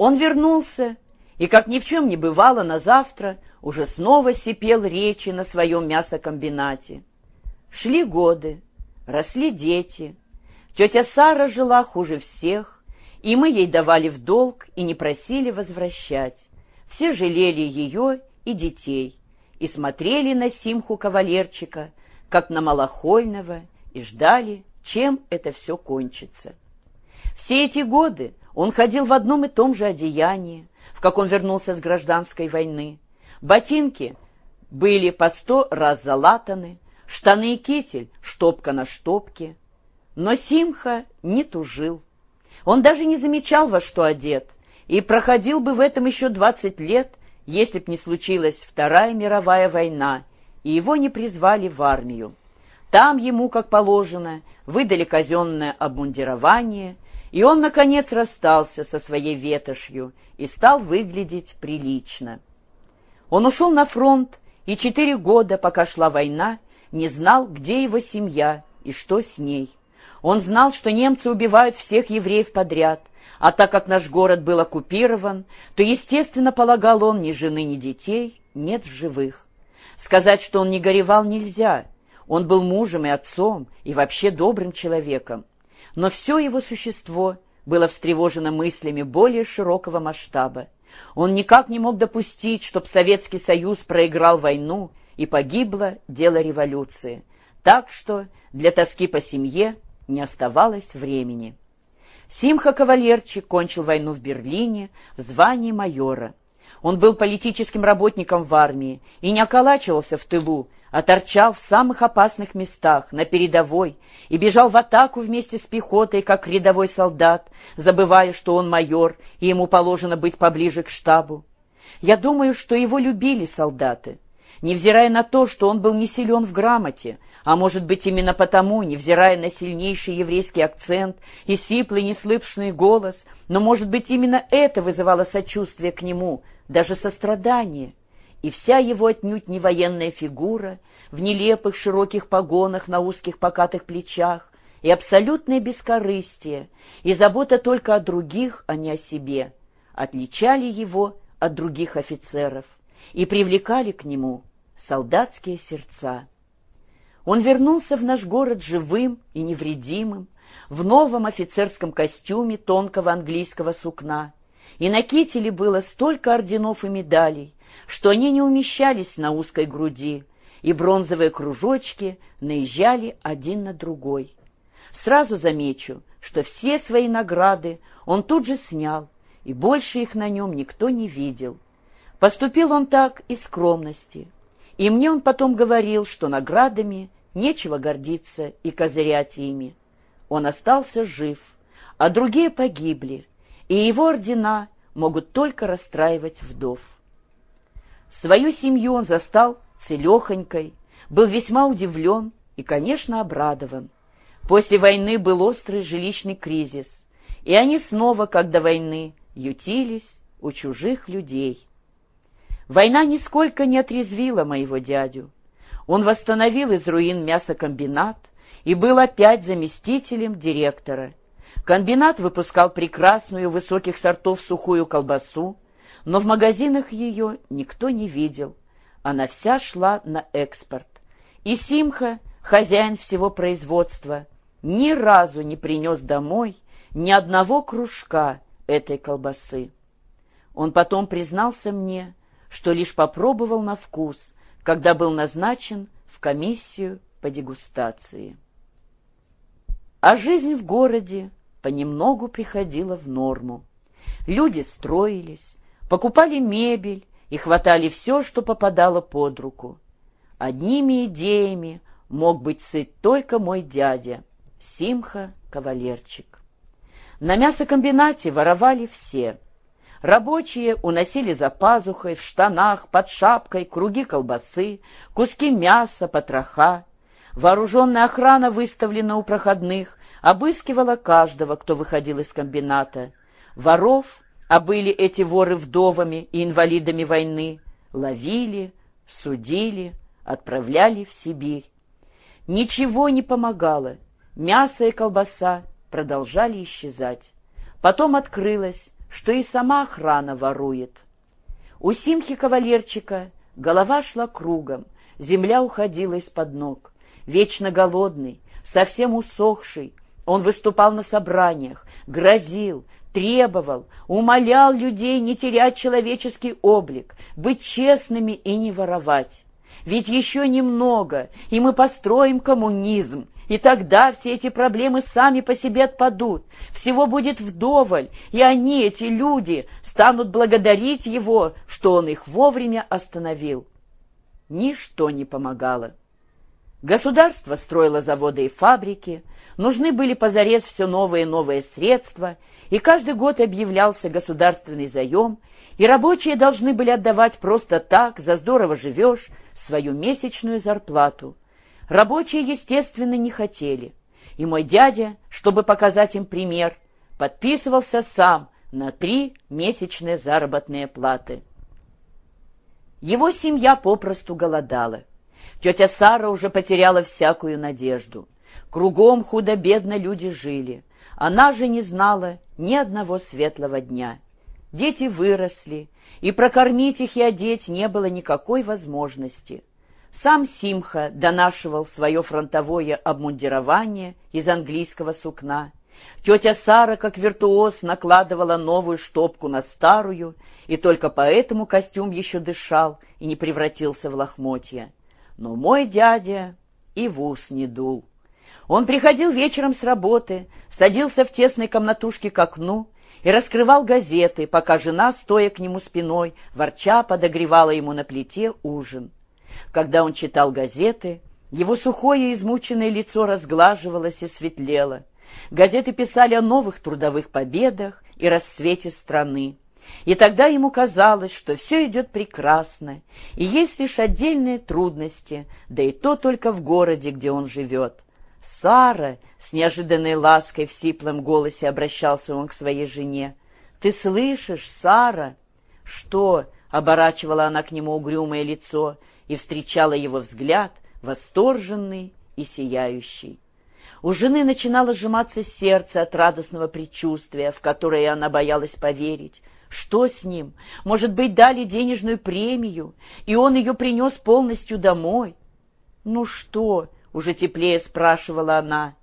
Он вернулся, и, как ни в чем не бывало, на завтра уже снова сипел речи на своем мясокомбинате. Шли годы, росли дети. Тетя Сара жила хуже всех, и мы ей давали в долг и не просили возвращать. Все жалели ее и детей, и смотрели на Симху кавалерчика, как на малохольного, и ждали, чем это все кончится. Все эти годы он ходил в одном и том же одеянии, в каком вернулся с гражданской войны. Ботинки были по сто раз залатаны, штаны и китель штопка на штопке. Но Симха не тужил. Он даже не замечал, во что одет, и проходил бы в этом еще двадцать лет, если б не случилась Вторая мировая война, и его не призвали в армию. Там ему, как положено, выдали казенное обмундирование, и он, наконец, расстался со своей ветошью и стал выглядеть прилично. Он ушел на фронт, и четыре года, пока шла война, не знал, где его семья и что с ней. Он знал, что немцы убивают всех евреев подряд, а так как наш город был оккупирован, то, естественно, полагал он, ни жены, ни детей нет в живых. Сказать, что он не горевал, нельзя. Он был мужем и отцом, и вообще добрым человеком. Но все его существо было встревожено мыслями более широкого масштаба. Он никак не мог допустить, чтобы Советский Союз проиграл войну и погибло дело революции. Так что для тоски по семье не оставалось времени. Симха Кавалерчик кончил войну в Берлине в звании майора. Он был политическим работником в армии и не околачивался в тылу, а торчал в самых опасных местах, на передовой, и бежал в атаку вместе с пехотой, как рядовой солдат, забывая, что он майор, и ему положено быть поближе к штабу. Я думаю, что его любили солдаты, невзирая на то, что он был не силен в грамоте, а может быть именно потому, невзирая на сильнейший еврейский акцент и сиплый неслышный голос, но может быть именно это вызывало сочувствие к нему, даже сострадание и вся его отнюдь не военная фигура в нелепых широких погонах на узких покатых плечах и абсолютное бескорыстие и забота только о других, а не о себе, отличали его от других офицеров и привлекали к нему солдатские сердца. Он вернулся в наш город живым и невредимым, в новом офицерском костюме тонкого английского сукна, и на кителе было столько орденов и медалей, что они не умещались на узкой груди, и бронзовые кружочки наезжали один на другой. Сразу замечу, что все свои награды он тут же снял, и больше их на нем никто не видел. Поступил он так из скромности, и мне он потом говорил, что наградами нечего гордиться и козырять ими. Он остался жив, а другие погибли, и его ордена могут только расстраивать вдов. Свою семью он застал целехонькой, был весьма удивлен и, конечно, обрадован. После войны был острый жилищный кризис, и они снова, как до войны, ютились у чужих людей. Война нисколько не отрезвила моего дядю. Он восстановил из руин мясокомбинат и был опять заместителем директора. Комбинат выпускал прекрасную высоких сортов сухую колбасу, но в магазинах ее никто не видел. Она вся шла на экспорт. И Симха, хозяин всего производства, ни разу не принес домой ни одного кружка этой колбасы. Он потом признался мне, что лишь попробовал на вкус, когда был назначен в комиссию по дегустации. А жизнь в городе понемногу приходила в норму. Люди строились, покупали мебель и хватали все, что попадало под руку. Одними идеями мог быть сыт только мой дядя, Симха Кавалерчик. На мясокомбинате воровали все. Рабочие уносили за пазухой, в штанах, под шапкой круги колбасы, куски мяса, потроха. Вооруженная охрана выставлена у проходных, обыскивала каждого, кто выходил из комбината. Воров а были эти воры вдовами и инвалидами войны, ловили, судили, отправляли в Сибирь. Ничего не помогало, мясо и колбаса продолжали исчезать. Потом открылось, что и сама охрана ворует. У Симхи-кавалерчика голова шла кругом, земля уходила из-под ног. Вечно голодный, совсем усохший, он выступал на собраниях, грозил, требовал, умолял людей не терять человеческий облик, быть честными и не воровать. Ведь еще немного, и мы построим коммунизм, и тогда все эти проблемы сами по себе отпадут, всего будет вдоволь, и они, эти люди, станут благодарить его, что он их вовремя остановил. Ничто не помогало. Государство строило заводы и фабрики, нужны были позарез все новые и новые средства, и каждый год объявлялся государственный заем, и рабочие должны были отдавать просто так, за здорово живешь, свою месячную зарплату. Рабочие, естественно, не хотели. И мой дядя, чтобы показать им пример, подписывался сам на три месячные заработные платы. Его семья попросту голодала. Тетя Сара уже потеряла всякую надежду. Кругом худо-бедно люди жили. Она же не знала ни одного светлого дня. Дети выросли, и прокормить их и одеть не было никакой возможности. Сам Симха донашивал свое фронтовое обмундирование из английского сукна. Тетя Сара, как виртуоз, накладывала новую штопку на старую, и только поэтому костюм еще дышал и не превратился в лохмотья. Но мой дядя и в ус не дул. Он приходил вечером с работы, садился в тесной комнатушке к окну и раскрывал газеты, пока жена, стоя к нему спиной, ворча подогревала ему на плите ужин. Когда он читал газеты, его сухое измученное лицо разглаживалось и светлело. Газеты писали о новых трудовых победах и расцвете страны. И тогда ему казалось, что все идет прекрасно, и есть лишь отдельные трудности, да и то только в городе, где он живет. «Сара!» — с неожиданной лаской в сиплом голосе обращался он к своей жене. «Ты слышишь, Сара?» «Что?» — оборачивала она к нему угрюмое лицо и встречала его взгляд, восторженный и сияющий. У жены начинало сжиматься сердце от радостного предчувствия, в которое она боялась поверить. Что с ним? Может быть, дали денежную премию, и он ее принес полностью домой? «Ну что?» — уже теплее спрашивала она.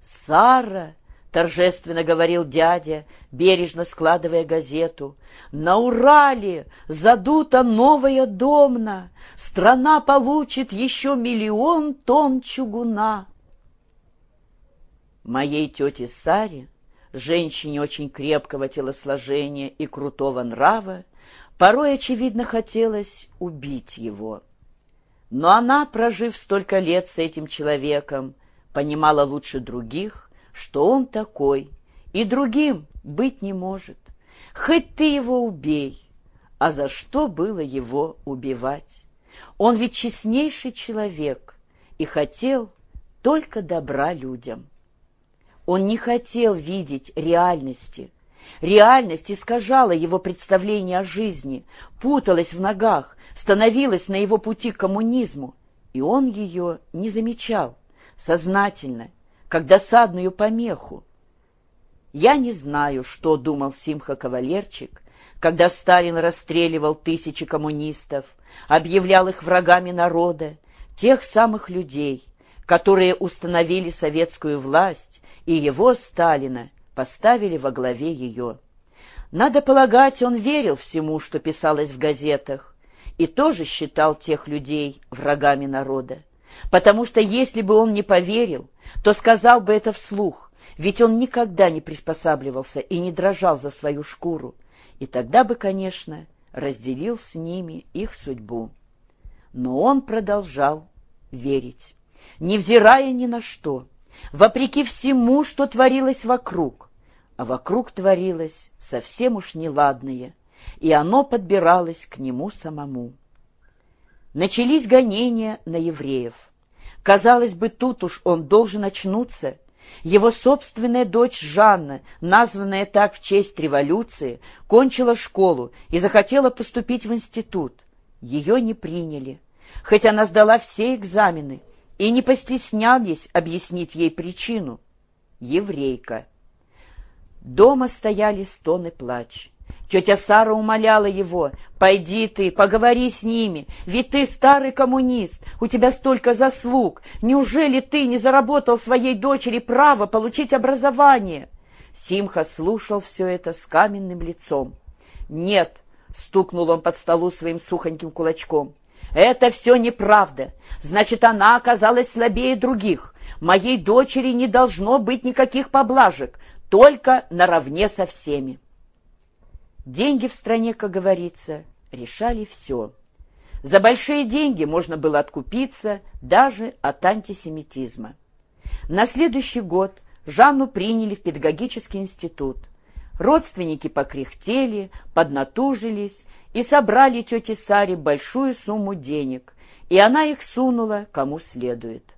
«Сара!» — торжественно говорил дядя, бережно складывая газету. «На Урале задута новая домна! Страна получит еще миллион тонн чугуна!» Моей тете Саре, женщине очень крепкого телосложения и крутого нрава, порой, очевидно, хотелось убить его. Но она, прожив столько лет с этим человеком, понимала лучше других, что он такой, и другим быть не может. Хоть ты его убей, а за что было его убивать? Он ведь честнейший человек и хотел только добра людям. Он не хотел видеть реальности. Реальность искажала его представление о жизни, путалась в ногах, становилась на его пути к коммунизму, и он ее не замечал, сознательно, как досадную помеху. Я не знаю, что думал Симха-кавалерчик, когда Сталин расстреливал тысячи коммунистов, объявлял их врагами народа, тех самых людей, которые установили советскую власть и его, Сталина, поставили во главе ее. Надо полагать, он верил всему, что писалось в газетах, и тоже считал тех людей врагами народа. Потому что если бы он не поверил, то сказал бы это вслух, ведь он никогда не приспосабливался и не дрожал за свою шкуру, и тогда бы, конечно, разделил с ними их судьбу. Но он продолжал верить, невзирая ни на что, вопреки всему, что творилось вокруг. А вокруг творилось совсем уж неладное, и оно подбиралось к нему самому. Начались гонения на евреев. Казалось бы, тут уж он должен очнуться. Его собственная дочь Жанна, названная так в честь революции, кончила школу и захотела поступить в институт. Ее не приняли, хоть она сдала все экзамены, и не постеснялись объяснить ей причину. Еврейка. Дома стояли стон и плач. Тетя Сара умоляла его, «Пойди ты, поговори с ними, ведь ты старый коммунист, у тебя столько заслуг. Неужели ты не заработал своей дочери право получить образование?» Симха слушал все это с каменным лицом. «Нет», — стукнул он под столу своим сухоньким кулачком, «это все неправда. Значит, она оказалась слабее других. Моей дочери не должно быть никаких поблажек, только наравне со всеми». Деньги в стране, как говорится, решали все. За большие деньги можно было откупиться даже от антисемитизма. На следующий год Жанну приняли в педагогический институт. Родственники покряхтели, поднатужились и собрали тете Саре большую сумму денег, и она их сунула кому следует.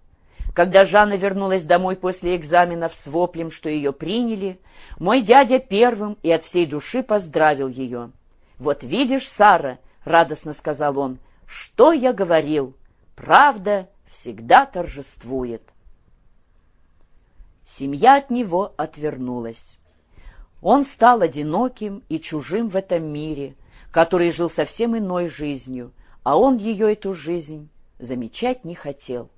Когда Жанна вернулась домой после экзаменов с воплем, что ее приняли, мой дядя первым и от всей души поздравил ее. «Вот видишь, Сара», — радостно сказал он, — «что я говорил? Правда всегда торжествует». Семья от него отвернулась. Он стал одиноким и чужим в этом мире, который жил совсем иной жизнью, а он ее, эту жизнь, замечать не хотел.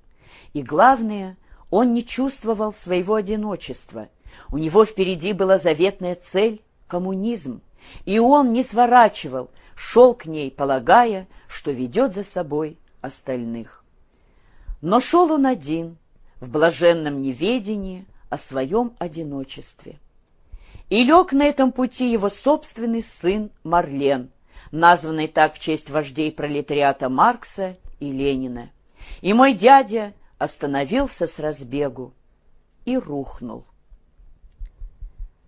И главное, он не чувствовал своего одиночества. У него впереди была заветная цель — коммунизм. И он не сворачивал, шел к ней, полагая, что ведет за собой остальных. Но шел он один, в блаженном неведении о своем одиночестве. И лег на этом пути его собственный сын Марлен, названный так в честь вождей пролетариата Маркса и Ленина. И мой дядя остановился с разбегу и рухнул.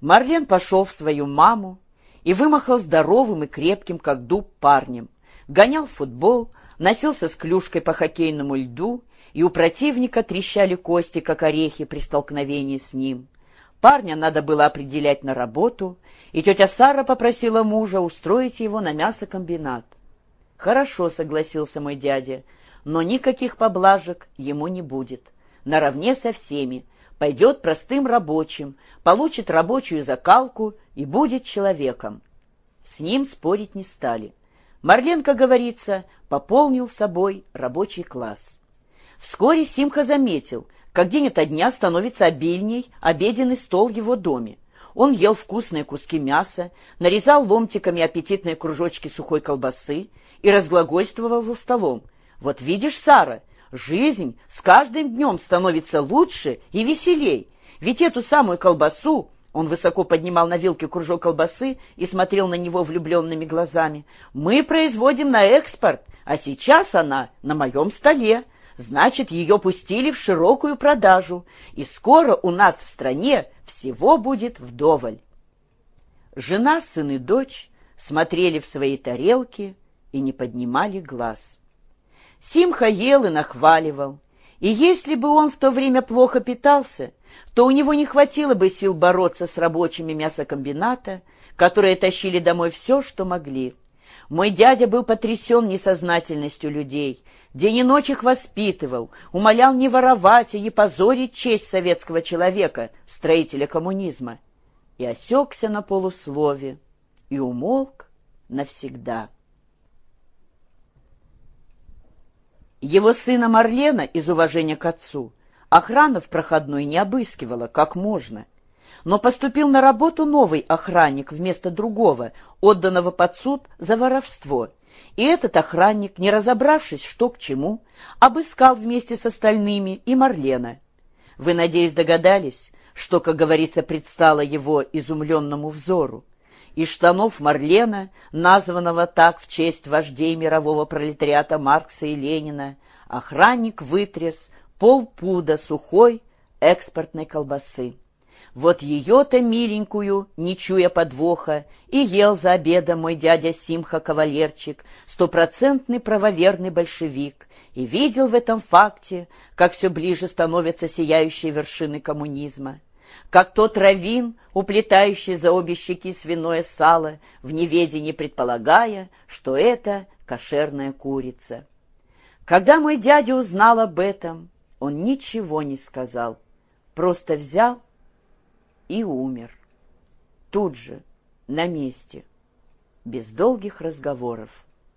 Марлен пошел в свою маму и вымахал здоровым и крепким, как дуб, парнем. Гонял футбол, носился с клюшкой по хоккейному льду, и у противника трещали кости, как орехи при столкновении с ним. Парня надо было определять на работу, и тетя Сара попросила мужа устроить его на мясокомбинат. «Хорошо», — согласился мой дядя, — но никаких поблажек ему не будет. Наравне со всеми. Пойдет простым рабочим, получит рабочую закалку и будет человеком. С ним спорить не стали. Марленко, говорится, пополнил собой рабочий класс. Вскоре Симха заметил, как день ото дня становится обильней обеденный стол в его доме. Он ел вкусные куски мяса, нарезал ломтиками аппетитные кружочки сухой колбасы и разглагольствовал за столом, вот видишь, Сара, жизнь с каждым днем становится лучше и веселей. Ведь эту самую колбасу, он высоко поднимал на вилке кружок колбасы и смотрел на него влюбленными глазами, мы производим на экспорт, а сейчас она на моем столе. Значит, ее пустили в широкую продажу, и скоро у нас в стране всего будет вдоволь. Жена, сын и дочь смотрели в свои тарелки и не поднимали глаз. Симха ел и нахваливал. И если бы он в то время плохо питался, то у него не хватило бы сил бороться с рабочими мясокомбината, которые тащили домой все, что могли. Мой дядя был потрясен несознательностью людей, день и ночь их воспитывал, умолял не воровать и не позорить честь советского человека, строителя коммунизма. И осекся на полуслове, и умолк навсегда. Его сына Марлена из уважения к отцу охрана в проходной не обыскивала, как можно. Но поступил на работу новый охранник вместо другого, отданного под суд за воровство. И этот охранник, не разобравшись, что к чему, обыскал вместе с остальными и Марлена. Вы, надеюсь, догадались, что, как говорится, предстало его изумленному взору и штанов Марлена, названного так в честь вождей мирового пролетариата Маркса и Ленина, охранник вытряс полпуда сухой экспортной колбасы. Вот ее-то миленькую, не чуя подвоха, и ел за обедом мой дядя Симха Кавалерчик, стопроцентный правоверный большевик, и видел в этом факте, как все ближе становятся сияющие вершины коммунизма как тот равин, уплетающий за обе щеки свиное сало, в неведении предполагая, что это кошерная курица. Когда мой дядя узнал об этом, он ничего не сказал, просто взял и умер. тут же, на месте, без долгих разговоров.